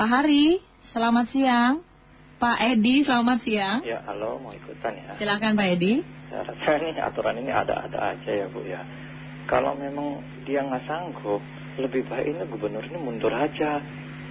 Pak Hari, selamat siang. Pak Edi, selamat siang. Ya, halo, mau ikutan ya. Silakan Pak Edi. Saya rasa ini aturan ini ada-ada aja ya Bu ya. Kalau memang dia nggak sanggup, lebih baik ini gubernur ini mundur aja.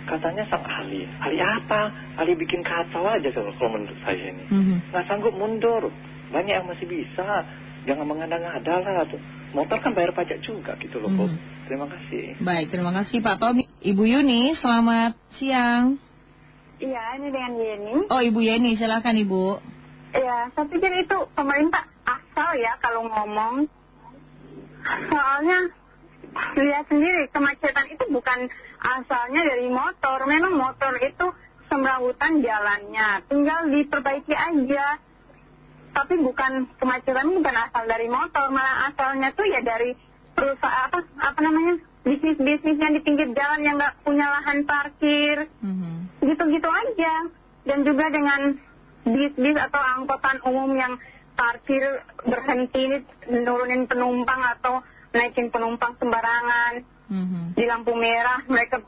Katanya sang ahli. Ahli apa? Ahli bikin kacau aja kalau menurut saya ini. Mhm. Nggak sanggup mundur. Banyak yang masih bisa. Jangan mengada-ngada lah tuh. Motor kan bayar pajak juga gitu loh Bu. Mhm. Terima kasih. Baik, terima kasih Pak Tommy. Ibu Yuni, selamat siang. Iya, ini dengan Yeni. Oh, Ibu Yeni, silakan Ibu. Iya, saya pikir itu pemerintah asal ya kalau ngomong. Soalnya, lihat sendiri, kemacetan itu bukan asalnya dari motor. Memang motor itu semrawutan jalannya. Tinggal diperbaiki aja. Tapi bukan, kemacetan bukan asal dari motor. Malah asalnya tuh ya dari perusahaan, apa, apa namanya, bisnis-bisnis yang di pinggir jalan yang nggak punya lahan parkir Mhm. gitu-gitu aja dan juga dengan bis-bis atau angkutan umum yang parkir berhenti nurunin penumpang atau naikin penumpang sembarangan Mhm. di lampu merah mereka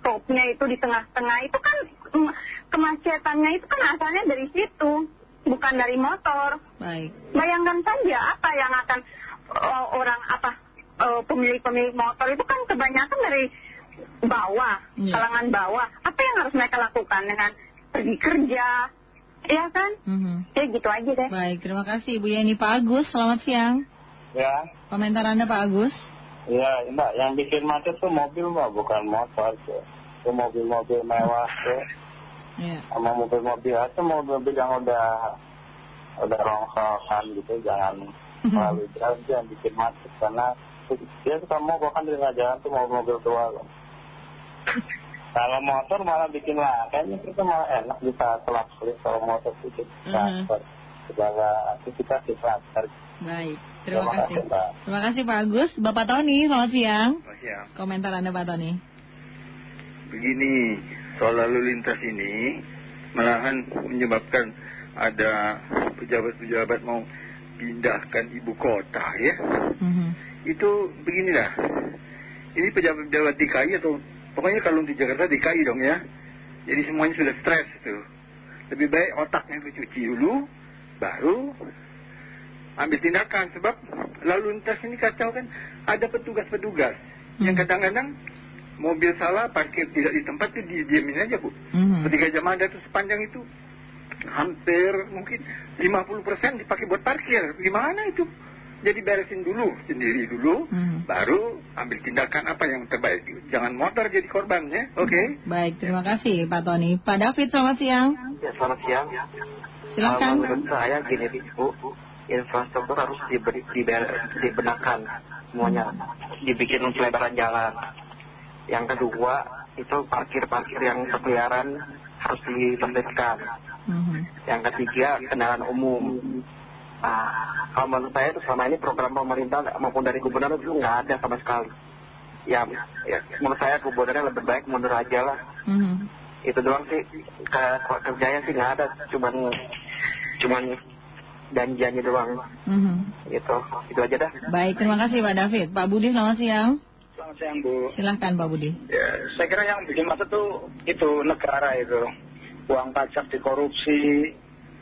stopnya itu di tengah-tengah itu kan mm, kemacetannya itu kan asalnya dari situ bukan dari motor Baik. bayangkan saja apa yang akan eh, orang apa eh, pemilik-pemilik motor itu kan kebanyakan dari bawah, Iya. kalangan bawah. Apa yang harus mereka lakukan dengan pergi kerja, ya kan? Mhm. Ya gitu aja deh. Baik, terima kasih Ibu Yeni. Pak Agus, selamat siang. Ya, Komentar Anda Pak Agus. ya mbak, yang bikin macet tuh mobil mbak, bukan motor tuh. Itu mobil-mobil mewah tuh, Iya. sama mobil-mobil itu mobil yang udah udah rongsokan gitu, jangan terlalu jauh yang bikin macet karena dia suka mau bahkan di tengah jalan tuh mobil-mobil tua loh. Kalau motor malah bikin lah, kayaknya kita malah enak bisa kelap-kelip kalau motor itu transfer. Segala aktivitas di transfer. Baik, terima Terima kasih. kasih, Mbak. Terima kasih Pak Agus. Bapak Tony, selamat siang. Selamat siang. Komentar Anda Pak Tony. begini soal lalu lintas ini malahan menyebabkan ada pejabat-pejabat mau pindahkan ibu kota ya. Mhm. itu beginilah. Ini pejabat-pejabat DKI atau pokoknya kalau di Jakarta DKI dong ya. Jadi semuanya sudah stres itu. Lebih baik otaknya dicuci dulu baru ambil tindakan. Sebab lalu lintas ini kacau kan ada petugas-petugas yang Hmm. kadang-kadang mobil salah parkir tidak di tempat itu didiamin aja bu Mhm. ketika jam ada itu sepanjang itu hampir mungkin 50% dipakai buat parkir gimana itu jadi beresin dulu sendiri dulu Mhm. baru ambil tindakan apa yang terbaik jangan motor jadi korbannya oke Baik, terima kasih Pak Tony. Pak David, selamat siang. Ya, selamat siang. Silakan. Kalau menurut saya gini Bu, infrastruktur harus diberi, diber- dibenarkan semuanya, dibikin pelebaran jalan. Yang kedua itu parkir-parkir yang berkeliaran harus ditertibkan. Mhm. Yang ketiga kendaraan umum. Nah, kalau menurut saya itu selama ini program pemerintah maupun dari gubernur itu nggak ada sama sekali. Ya, ya, menurut saya gubernurnya lebih baik mundur aja lah. Mhm. Itu doang sih ke kerjanya sih nggak ada, cuman cuman janjiannya doang. Gitu, itu aja dah. Baik, terima kasih Pak David. Pak Budi, selamat siang. Selamat siang Bu. Silahkan Pak Budi. Ya, saya kira yang bikin macet tuh itu negara itu. Uang pajak dikorupsi,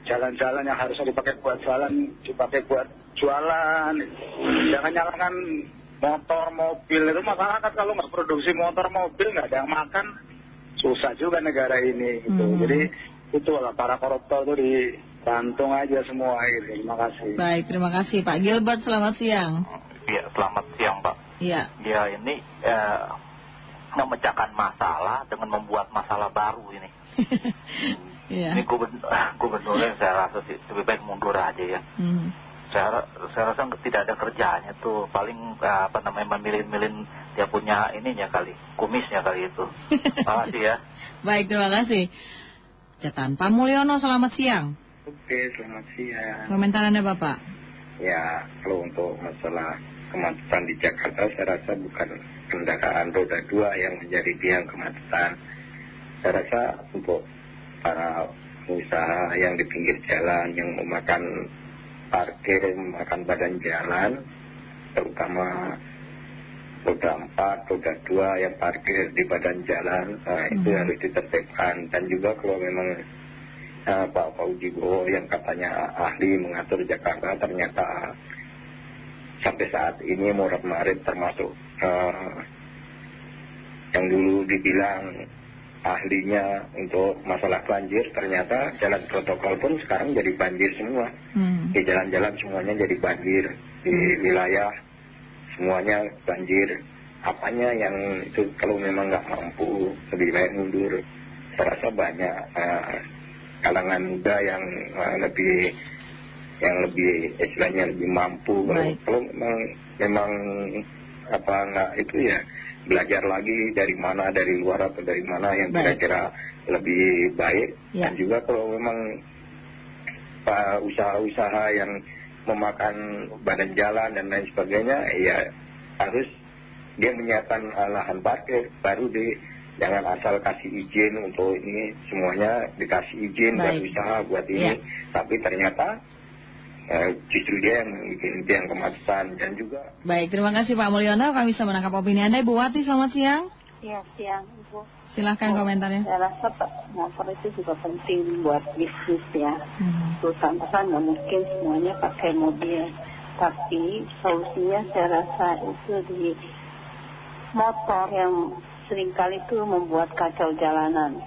jalan-jalan yang harusnya dipakai buat jalan, dipakai buat jualan. Jangan nyalakan motor, mobil itu masyarakat kalau nggak produksi motor, mobil nggak ada yang makan, susah juga negara ini gitu. Hmm. Jadi itu lah para koruptor tuh digantung aja semua gitu. Terima kasih. Baik, terima kasih Pak Gilbert, selamat siang. Ya, selamat siang Pak. Iya. Ya ini eh, memecahkan masalah dengan membuat masalah baru ini. Iya. Ini gubernur, gubernurnya saya rasa sih lebih baik mundur aja ya. Mhm. Saya, saya rasa tidak ada kerjaannya tuh. Paling eh, apa namanya memilih-milih dia punya ininya kali, kumisnya kali itu. Makasih ya. Baik, terima kasih. Cetan Pak Mulyono, selamat siang. Oke, selamat siang. Komentar Anda Bapak. Ya, kalau untuk masalah kemacetan di Jakarta, saya rasa bukan kendaraan roda dua yang menjadi tiang kemacetan. Saya rasa untuk para pengusaha yang di pinggir jalan, yang memakan parkir, memakan badan jalan, terutama roda empat, roda dua yang parkir di badan jalan, nah, itu Hmm. harus ditertibkan. Dan juga kalau memang eh, Pak Fauji Bowo yang katanya ahli mengatur Jakarta, ternyata sampai saat ini Murad Marid termasuk eh, yang dulu dibilang ahlinya untuk masalah banjir, ternyata jalan protokol pun sekarang jadi banjir semua. Hmm. Di jalan-jalan semuanya jadi banjir, di wilayah semuanya banjir. Apanya yang itu kalau memang nggak mampu lebih baik mundur. Saya rasa banyak eh, kalangan muda yang eh, lebih yang lebih istilahnya lebih mampu. Kalau, Baik. kalau memang memang apa nggak itu ya belajar lagi dari mana dari luar atau dari mana yang kira-kira lebih baik Ya. dan juga kalau memang usaha-usaha yang memakan badan jalan dan lain sebagainya ya harus dia menyiapkan uh, lahan parkir baru di jangan asal kasih izin untuk ini semuanya dikasih izin buat Baik. usaha buat ini Ya. tapi ternyata justru dia yang bikin dia yang kemacetan dan juga Baik, terima kasih Pak Mulyono. Kami bisa menangkap opini Anda. Ibu Wati, selamat siang. Iya, siang Ibu. Silahkan komentarnya. Saya rasa Pak, motor itu juga penting buat bisnis ya. Hmm. Terutama kan nggak mungkin semuanya pakai mobil. Tapi solusinya saya rasa itu di motor yang sering kali itu membuat kacau jalanan.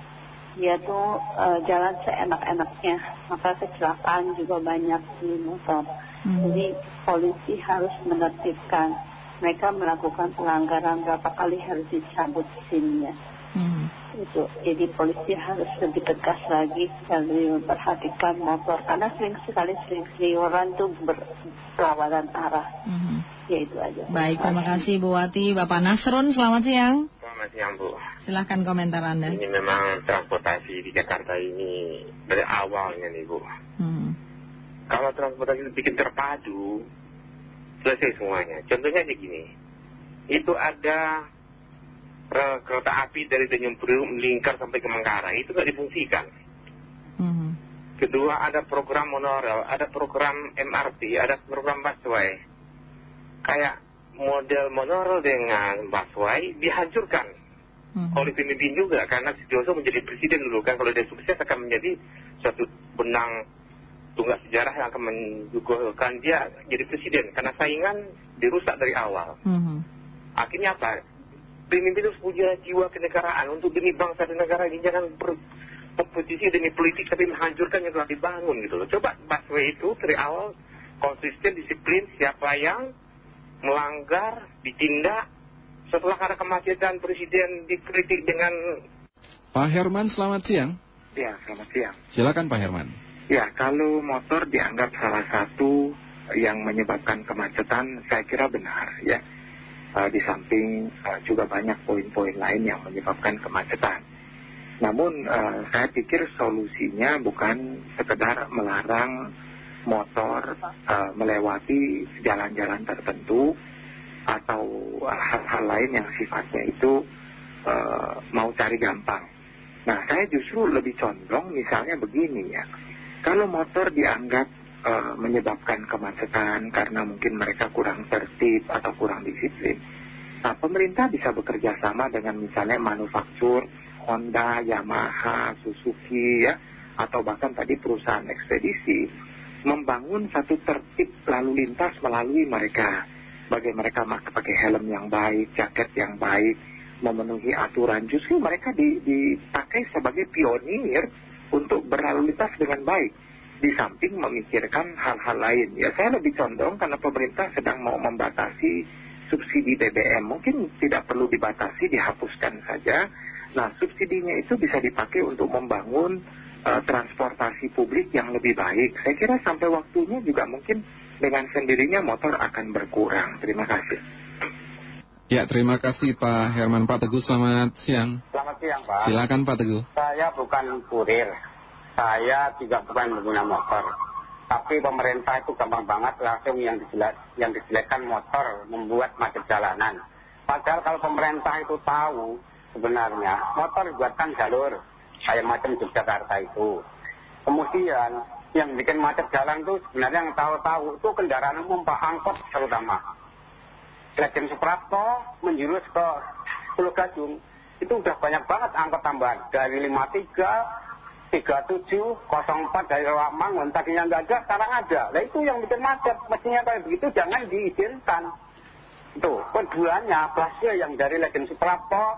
Dia tuh eh, jalan seenak-enaknya, maka kecelakaan juga banyak di motor. Hmm. Jadi polisi harus menertibkan mereka melakukan pelanggaran berapa kali harus dicabut SIM-nya. Hmm. Itu. Jadi polisi harus lebih tegas lagi lebih memperhatikan motor karena sering sekali sering seliweran tuh berlawanan arah. Hmm. Ya itu aja. Baik, terima kasih Bu Wati. Bapak Nasrun, selamat siang. Selamat siang Bu. Silahkan komentar Anda. Ini memang transportasi di Jakarta ini dari awalnya nih Bu. Hmm. Kalau transportasi itu bikin terpadu, selesai semuanya. Contohnya aja gini, itu ada eh, kereta api dari Tanjung Priok melingkar sampai ke Manggarai, itu nggak difungsikan. Hmm. Kedua ada program monorail, ada program MRT, ada program busway. Kayak model monorail dengan busway dihancurkan. Hmm. oleh pemimpin juga karena Sutioso menjadi presiden dulu kan. Kalau dia sukses akan menjadi suatu benang tunggak sejarah yang akan menjuguhkan dia jadi presiden. Karena saingan dirusak dari awal. Hmm. akhirnya apa? Pemimpin harus punya jiwa kenegaraan untuk demi bangsa dan negara ini. Jangan berkompetisi demi politik tapi menghancurkan yang telah dibangun gitu. Loh coba busway itu dari awal konsisten disiplin siapa yang melanggar ditindak setelah ada kemacetan presiden dikritik dengan Pak Herman, selamat siang. Ya, selamat siang. Silakan Pak Herman. Ya, kalau motor dianggap salah satu yang menyebabkan kemacetan, saya kira benar ya. Eh, di samping eh, juga banyak poin-poin lain yang menyebabkan kemacetan. Namun eh, saya pikir solusinya bukan sekedar melarang motor eh, melewati jalan-jalan tertentu atau eh, hal-hal lain yang sifatnya itu eh, mau cari gampang. Nah, saya justru lebih condong misalnya begini ya. Kalau motor dianggap menyebabkan kemacetan karena mungkin mereka kurang tertib atau kurang disiplin. Nah, pemerintah bisa bekerja sama dengan misalnya manufaktur Honda, Yamaha, Suzuki ya, atau bahkan tadi perusahaan ekspedisi membangun satu tertib lalu lintas melalui mereka. Bagi mereka pakai helm yang baik, jaket yang baik, memenuhi aturan. Justru mereka di- dipakai sebagai pionir untuk berlalu lintas dengan baik. Di samping memikirkan hal-hal lain. Ya saya lebih condong karena pemerintah sedang mau membatasi subsidi BBM. Mungkin tidak perlu dibatasi, dihapuskan saja. Nah subsidinya itu bisa dipakai untuk membangun eh, transportasi publik yang lebih baik. Saya kira sampai waktunya juga mungkin dengan sendirinya motor akan berkurang. Terima kasih. Ya, terima kasih Pak Herman. Pak Teguh, selamat siang. Selamat siang Pak. Silakan Pak Teguh. Saya bukan kurir. Saya juga bukan pengguna motor. Tapi pemerintah itu gampang banget langsung yang dijelek, yang dijelekkan motor membuat macet jalanan. Padahal kalau pemerintah itu tahu sebenarnya motor dibuatkan jalur kayak macam Yogyakarta itu. Kemudian yang bikin macet jalan itu sebenarnya yang tahu-tahu itu kendaraan umum Pak Angkot terutama. Legend Suprapto menjurus ke Pulau Gadung. Itu udah banyak banget angkot tambahan. Dari 53 37 04 dari Rawamang tadinya nggak ada sekarang ada. Nah itu yang bikin macet. Mestinya kayak begitu jangan diizinkan. Itu keduanya busnya yang dari Legend Suprapto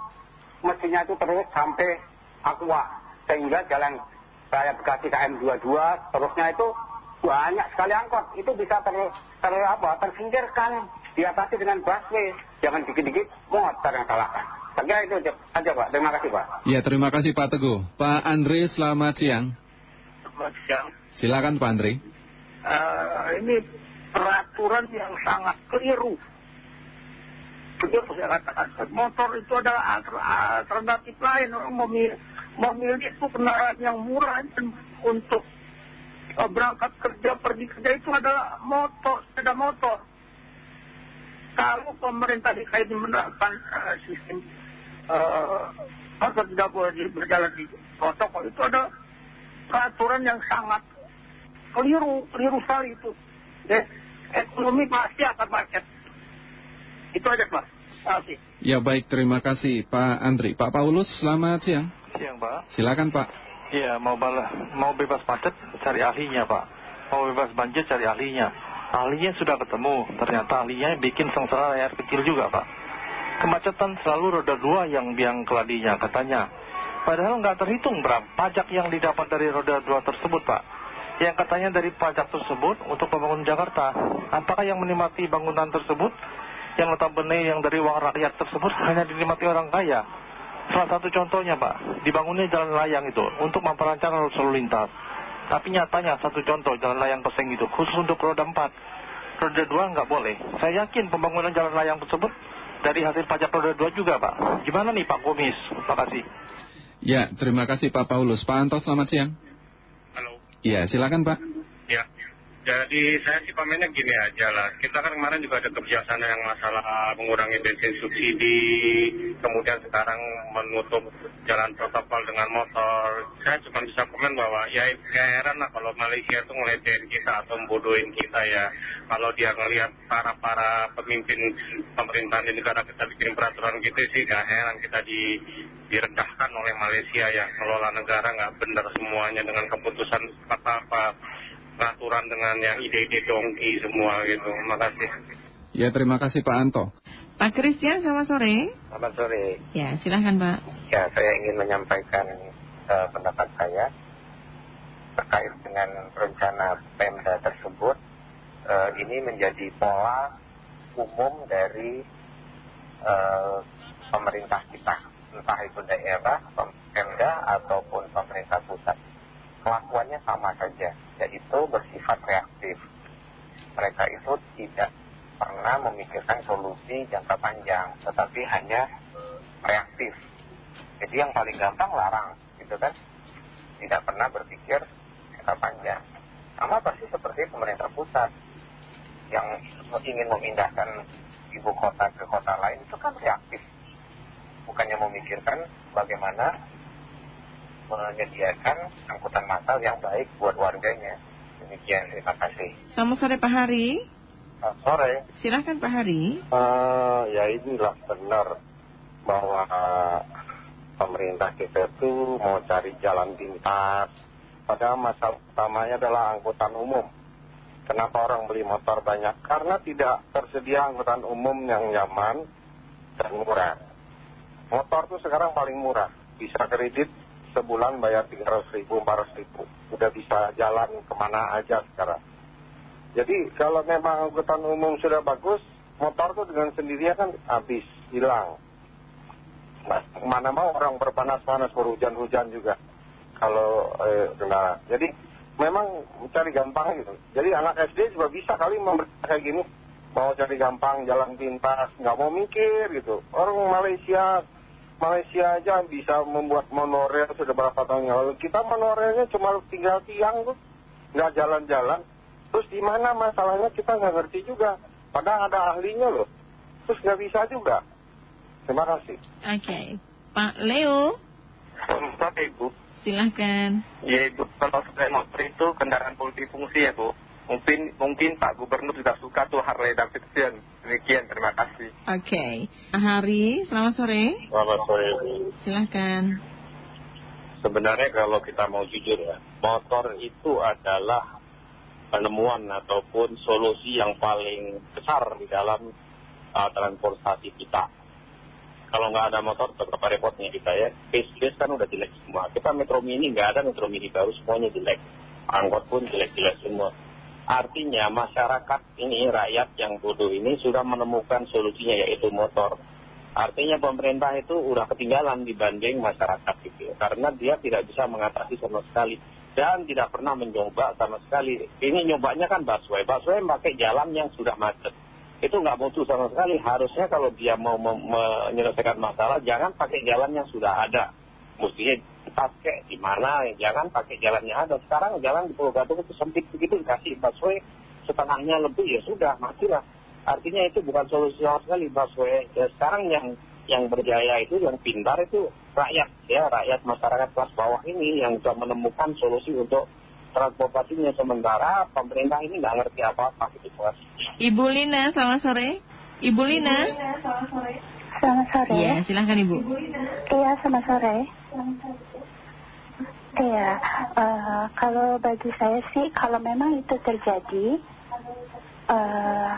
mestinya itu terus sampai Aqua. Sehingga jalan raya Bekasi KM22 terusnya itu banyak sekali angkot. Itu bisa ter, ter apa, tersingkirkan diatasi dengan busway. Jangan dikit-dikit motor yang salahkan saya kira itu aja Pak. Terima kasih Pak. Ya terima kasih Pak Teguh. Pak Andre selamat siang. Selamat siang. Silakan Pak Andre uh, ini peraturan yang sangat keliru. Begitu saya katakan. Motor itu adalah alternatif lain. Orang memilih, memilih itu kendaraan yang murah untuk uh, berangkat kerja pergi kerja itu adalah motor sepeda motor kalau pemerintah DKI menerapkan uh, sistem uh, motor tidak boleh berjalan di protokol itu ada peraturan yang sangat keliru keliru sekali itu Jadi, ekonomi pasti akan macet itu aja Pak. Terima kasih. Ya baik, terima kasih Pak Andri. Pak Paulus, selamat siang. Siang Pak. Silakan Pak. Iya, mau, mau bebas macet, cari ahlinya Pak. Mau bebas banjir, cari ahlinya. Ahlinya sudah ketemu, ternyata ahlinya bikin sengsara air kecil juga Pak. Kemacetan selalu roda dua yang biang keladinya katanya. Padahal nggak terhitung berapa pajak yang didapat dari roda dua tersebut Pak. Yang katanya dari pajak tersebut untuk pembangunan Jakarta. Apakah yang menikmati bangunan tersebut yang notabene yang dari uang rakyat tersebut hanya dinikmati orang kaya. Salah satu contohnya Pak, dibangunnya jalan layang itu untuk memperlancar arus lalu lintas. Tapi nyatanya satu contoh jalan layang peseng itu khusus untuk roda 4. Roda 2 nggak boleh. Saya yakin pembangunan jalan layang tersebut dari hasil pajak roda 2 juga Pak. Gimana nih Pak Komis? Terima kasih. Ya, terima kasih Pak Paulus. Pak Anto, selamat siang. Halo. Ya, silakan Pak. Ya, jadi saya sih komennya gini aja lah. Kita kan kemarin juga ada kebiasaan yang masalah mengurangi bensin subsidi, kemudian sekarang menutup jalan protokol dengan motor. Saya cuma bisa komen bahwa ya, ya heran lah kalau Malaysia itu ngeledehin kita atau membodohin kita ya. Kalau dia ngelihat para-para pemimpin pemerintahan di negara kita bikin peraturan gitu sih gak heran kita di, direndahkan oleh Malaysia ya. Ngelola negara nggak benar semuanya dengan keputusan apa-apa peraturan dengan yang ide-ide dongki semua gitu. Terima kasih. Ya, terima kasih Pak Anto. Pak Christian, selamat sore. Selamat sore. Ya, silahkan Pak. Ya, saya ingin menyampaikan uh, pendapat saya terkait dengan rencana Pemda tersebut. Uh, ini menjadi pola umum dari uh, pemerintah kita, entah itu daerah, Pemda ataupun pemerintah Kelakuannya sama saja, yaitu bersifat reaktif. Mereka itu tidak pernah memikirkan solusi jangka panjang, tetapi hanya reaktif. Jadi yang paling gampang larang, gitu kan? Tidak pernah berpikir jangka panjang. Sama pasti seperti pemerintah pusat yang ingin memindahkan ibu kota ke kota lain itu kan reaktif. Bukannya memikirkan bagaimana menyediakan angkutan massal yang baik buat warganya. Demikian, terima kasih. Selamat sore Pak Hari. Selamat sore. Silahkan Pak Hari. Uh, ya inilah benar bahwa pemerintah kita itu mau cari jalan pintas. Padahal masalah utamanya adalah angkutan umum. Kenapa orang beli motor banyak? Karena tidak tersedia angkutan umum yang nyaman dan murah. Motor tuh sekarang paling murah. Bisa kredit sebulan bayar 300 ribu, 400 ribu. Udah bisa jalan ke mana aja sekarang. Jadi kalau memang angkutan umum sudah bagus, motor tuh dengan sendirinya kan habis, hilang. Mana mau orang berpanas-panas, berhujan-hujan juga. Kalau eh, kendaraan. Jadi memang cari gampang gitu. Jadi anak SD juga bisa kali memberikan kayak gini. Mau cari gampang, jalan pintas, nggak mau mikir gitu. Orang Malaysia Malaysia aja bisa membuat monorail sudah berapa tahun yang lalu. Kita monorailnya cuma tinggal tiang tuh, nggak jalan-jalan. Terus di mana masalahnya kita nggak ngerti juga. Padahal ada ahlinya loh. Terus nggak bisa juga. Terima kasih. Oke, Pak Leo. Selamat Ibu. Silahkan. Ya Ibu, kalau sepeda motor itu kendaraan multifungsi ya Bu. Mungkin, mungkin Pak Gubernur juga suka tuh Harley Davidson. Demikian, terima kasih. Oke. Pak Hari, selamat sore. Selamat sore. Silahkan. Sebenarnya kalau kita mau jujur ya, motor itu adalah penemuan ataupun solusi yang paling besar di dalam uh, transportasi kita. Kalau nggak ada motor tetap repotnya kita ya. Base-base kan udah jelek semua. Kita Metro Mini nggak ada Metro Mini baru semuanya jelek. Angkot pun jelek-jelek semua. Artinya masyarakat ini, rakyat yang bodoh ini sudah menemukan solusinya yaitu motor. Artinya pemerintah itu udah ketinggalan dibanding masyarakat gitu. Karena dia tidak bisa mengatasi sama sekali. Dan tidak pernah mencoba sama sekali. Ini nyobanya kan busway. Busway pakai jalan yang sudah macet itu nggak butuh sama sekali. Harusnya kalau dia mau menyelesaikan masalah, jangan pakai jalan yang sudah ada. Mestinya pakai di mana, jangan pakai jalan yang ada. Sekarang jalan di Pulau Gadung itu sempit begitu, dikasih busway setengahnya lebih, ya sudah, matilah. Artinya itu bukan solusi sama sekali busway. Ya, sekarang yang yang berjaya itu, yang pintar itu rakyat, ya rakyat masyarakat kelas bawah ini yang sudah menemukan solusi untuk transportasinya sementara pemerintah ini nggak ngerti apa-apa gitu Ibu Lina, selamat sore. Ibu Lina. Selamat sore. Selamat sore. Iya, silahkan Ibu. Iya, selamat sore. Iya, uh, kalau bagi saya sih, kalau memang itu terjadi, uh,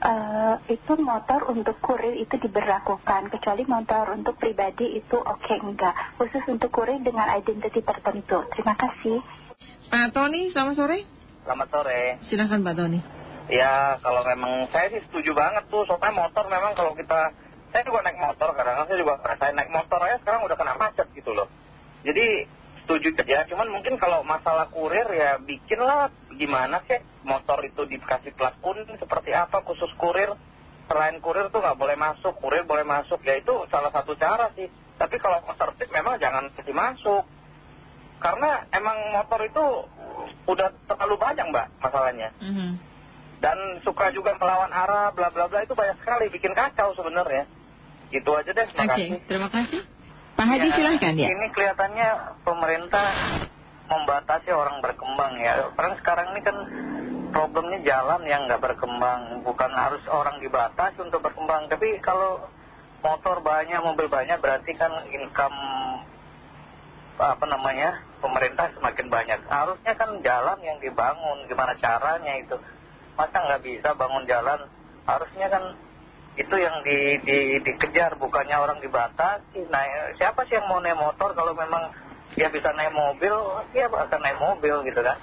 uh, itu motor untuk kurir itu diberlakukan, kecuali motor untuk pribadi itu oke okay, enggak. Khusus untuk kurir dengan identiti tertentu. Terima kasih. Pak Tony, selamat sore. Selamat sore. Silahkan Pak Tony. Ya, kalau memang saya sih setuju banget tuh, soalnya motor memang kalau kita, saya juga naik motor, kadang-kadang saya juga saya naik motor aja sekarang udah kena macet gitu loh. Jadi setuju aja, cuman mungkin kalau masalah kurir ya bikinlah gimana sih motor itu dikasih plat kuning seperti apa khusus kurir. Selain kurir tuh nggak boleh masuk, kurir boleh masuk, ya itu salah satu cara sih. Tapi kalau motor tip memang jangan kasih masuk. Karena emang motor itu udah terlalu banyak mbak masalahnya. -hmm. Dan suka juga melawan arah, bla bla bla itu banyak sekali bikin kacau sebenarnya. Gitu aja deh, terima kasih. terima kasih. Pak Hadi Ya, silahkan ya. Ini kelihatannya pemerintah membatasi orang berkembang ya. Karena sekarang ini kan problemnya jalan yang nggak berkembang. Bukan harus orang dibatasi untuk berkembang. Tapi kalau motor banyak, mobil banyak berarti kan income apa namanya pemerintah semakin banyak. Harusnya kan jalan yang dibangun. Gimana caranya itu? Masa nggak bisa bangun jalan? Harusnya kan itu yang di, di, dikejar bukannya orang dibatasi. Nah siapa sih yang mau naik motor kalau memang dia bisa naik mobil? Dia akan naik mobil gitu kan.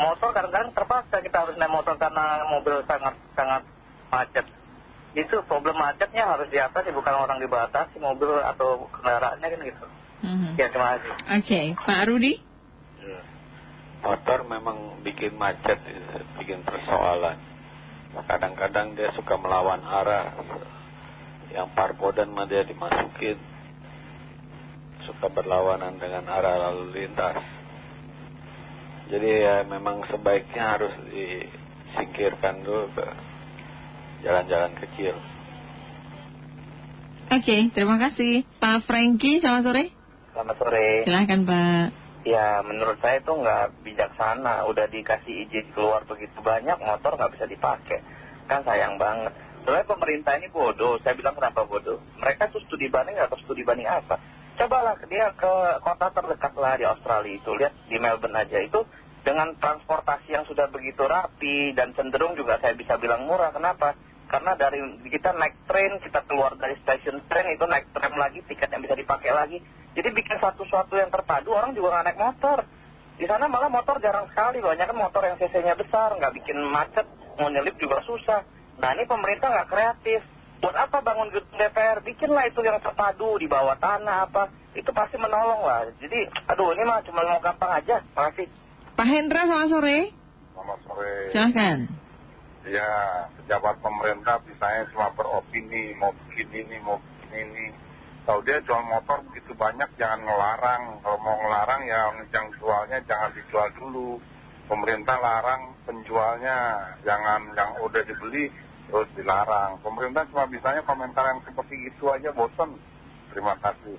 Motor kadang-kadang terpaksa kita harus naik motor karena mobil sangat sangat macet. Itu problem macetnya harus diatasi bukan orang dibatasi mobil atau kendaraannya kan gitu. -hmm. ya terima kasih. Oke, Pak Rudi. Motor memang bikin macet, bikin persoalan. Kadang-kadang dia suka melawan arah. Yang parpodan mah dia dimasukin. Suka berlawanan dengan arah lalu lintas. Jadi ya memang sebaiknya harus disingkirkan dulu ke jalan-jalan kecil. Oke, terima kasih. Pak Franky, selamat sore. selamat sore Silahkan Pak. Ya menurut saya itu nggak bijaksana. Udah dikasih izin keluar begitu banyak Motor nggak bisa dipakai. Kan sayang banget. Soalnya pemerintah ini bodoh. Saya bilang kenapa bodoh? Mereka tuh studi banding atau studi banding apa? Cobalah dia ke kota terdekat lah di Australia itu. Lihat di Melbourne aja Itu dengan transportasi yang sudah begitu rapi Dan cenderung juga saya bisa bilang murah. Kenapa? Karena dari kita naik train Kita keluar dari stasiun train Itu naik tram lagi Tiket yang bisa dipakai lagi jadi bikin satu-satu yang terpadu orang juga nggak naik motor. Di sana malah motor jarang sekali, banyak kan motor yang cc-nya besar, nggak bikin macet, mau nyelip juga susah. Nah ini pemerintah nggak kreatif. Buat apa bangun gedung DPR? Bikinlah itu yang terpadu di bawah tanah apa. Itu pasti menolong lah. Jadi, aduh ini mah cuma mau gampang aja. Makasih. Pak Hendra, selamat sore. Selamat sore. Silahkan. Ya, pejabat pemerintah bisanya cuma beropini, mau bikin ini, mau bikin ini. Kalau dia jual motor begitu banyak, jangan ngelarang. Kalau mau ngelarang ya yang jualnya jangan dijual dulu. Pemerintah larang penjualnya, jangan yang udah dibeli terus dilarang. Pemerintah cuma bisanya komentar yang seperti itu aja bosan. Terima kasih.